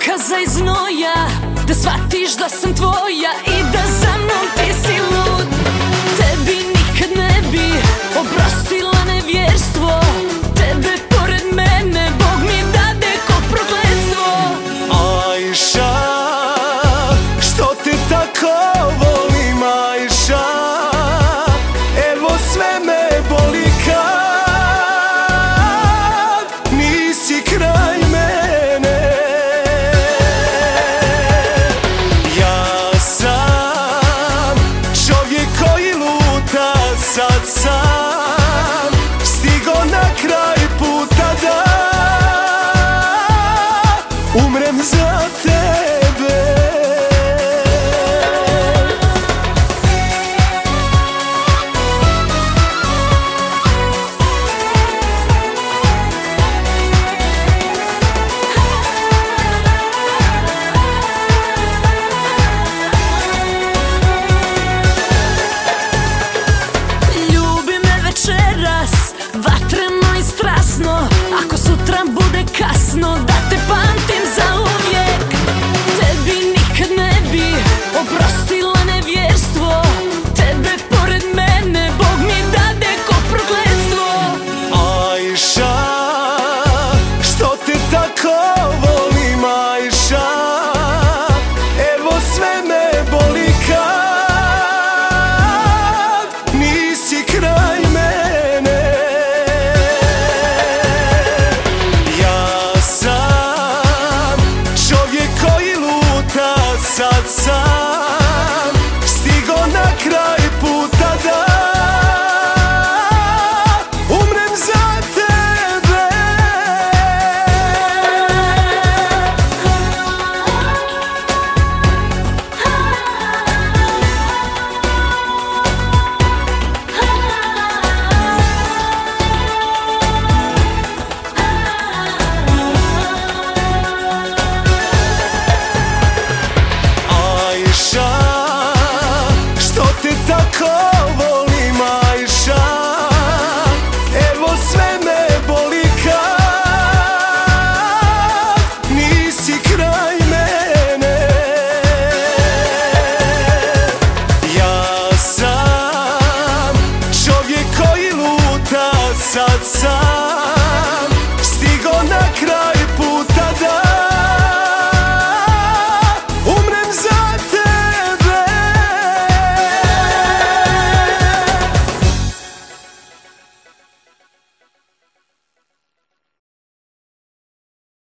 dokaza i znoja Da shvatiš da sam tvoja satsa отца отца